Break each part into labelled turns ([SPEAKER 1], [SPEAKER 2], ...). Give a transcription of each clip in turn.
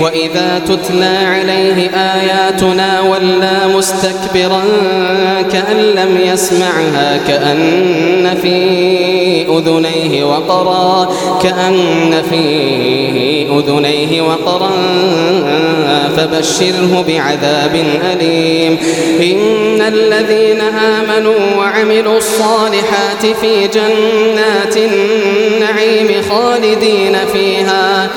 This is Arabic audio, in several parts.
[SPEAKER 1] وإذا تتلى عليه آياتنا ولى مستكبرا كأن لم يسمعها كأن في أذنيه وقرا كأن في أذنيه وقرا فبشره بعذاب أليم. إن الذين آمنوا وعملوا الصالحات في جنات النعيم خالدين فيها.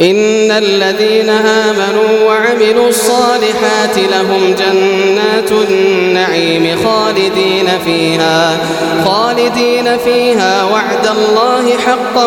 [SPEAKER 1] إن الذين آمنوا وعملوا الصالحات لهم جنات النعيم خالدين فيها خالدين فيها وعد الله حقا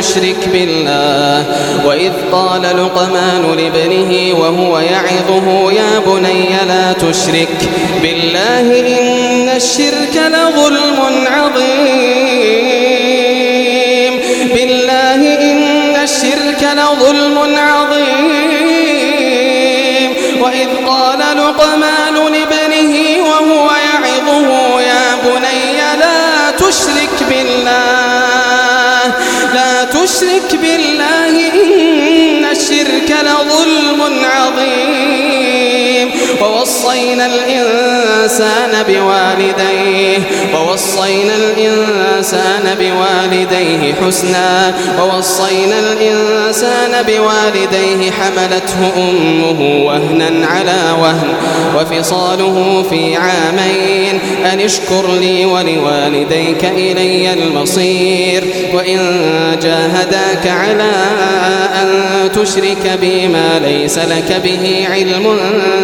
[SPEAKER 1] تشرك بالله. وإذ قال لقمان لابنه وهو يعظه يا بني لا تشرك بالله إن الشرك لظلم عظيم. بالله إن الشرك لظلم عظيم. وإذ قال لقمان لابنه وهو يعظه يا بني لا تشرك بالله. تشرك بالله إن الشرك لظلم عظيم. ووصينا الإنسان بوالديه ووصينا الإنسان بوالديه حسنا ووصينا الإنسان بوالديه حملته أمه وهنا على وهن وفصاله في عامين أن اشكر لي ولوالديك إلي المصير وإن جاهداك على أن تشرك بي ما ليس لك به علم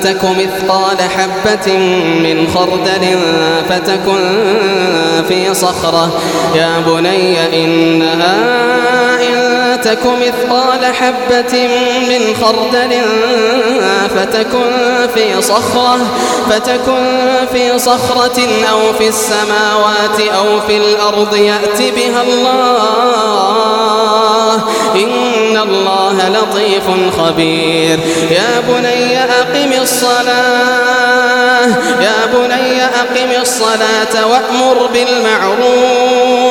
[SPEAKER 1] تك مثقال حبة من خردل فتكن في صخرة يا بني إنها إن تك مثقال حبة من خردل فتكن في صخرة فتكن في صخرة أو في السماوات أو في الأرض يأت بها الله إن الله لطيف خبير يا بني أقم الصلاة يا بني أقم الصلاة وأمر بالمعروف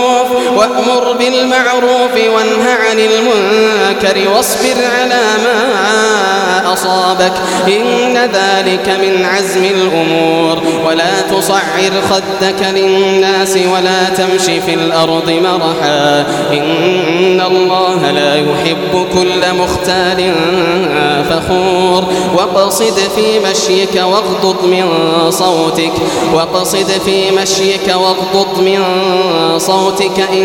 [SPEAKER 1] وأمر بالمعروف وانه عن المنكر واصبر على ما أصابك. إن ذلك من عزم الأمور. ولا تصعر خدك للناس ولا تمشي في الأرض مرحا. إن الله لا يحب كل مختال فخور. واقصد في مشيك واغضض من صوتك. واقصد في مشيك واغضض من صوتك. إن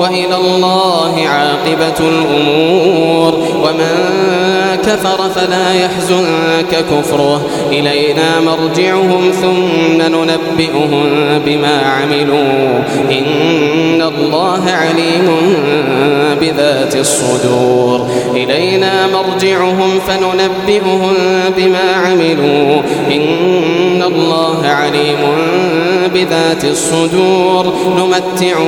[SPEAKER 1] وإلى الله عاقبة الأمور. ومن كفر فلا يحزنك كفره. إلينا مرجعهم ثم ننبئهم بما عملوا. إن الله عليم بذات الصدور. إلينا مرجعهم فننبئهم بما عملوا. إن الله عليم بذات الصدور. نمتعهم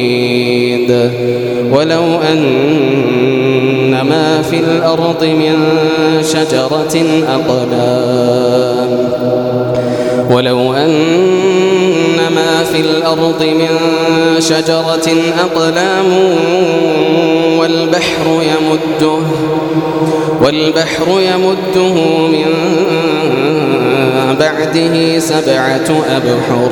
[SPEAKER 1] ولو أن ما في الأرض من شجرة أقلام ولو أن ما في الأرض من شجرة أقلام والبحر يمده والبحر يمده من بعده سبعة أبحر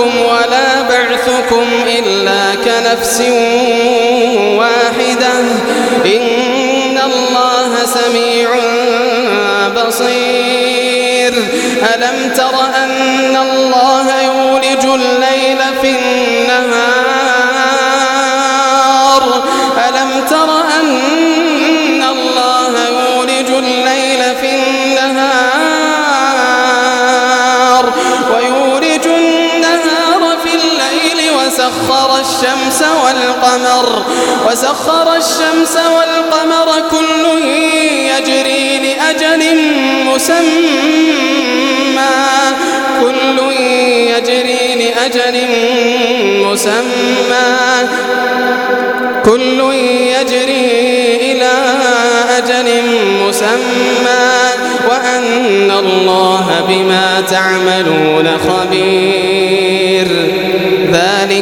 [SPEAKER 1] خلقكم ولا بعثكم إلا كنفس واحدة. إن الله سميع بصير. ألم تر أن الله وسخر الشمس والقمر وسخر الشمس والقمر كل يجري لأجل مسمى كل يجري لأجل مسمى كل يجري إلى أجل مسمى وأن الله بما تعملون خبير.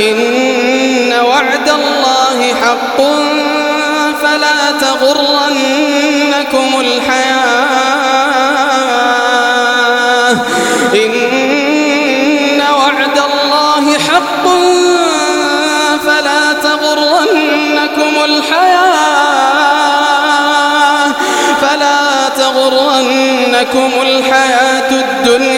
[SPEAKER 1] إن وعد الله حق فلا تغرنكم الحياة. إن وعد الله حق فلا تغرنكم الحياة. فلا تغرنكم الحياة الدنيا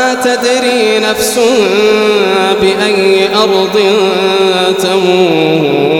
[SPEAKER 1] تدري نفس بأي أرض تموت.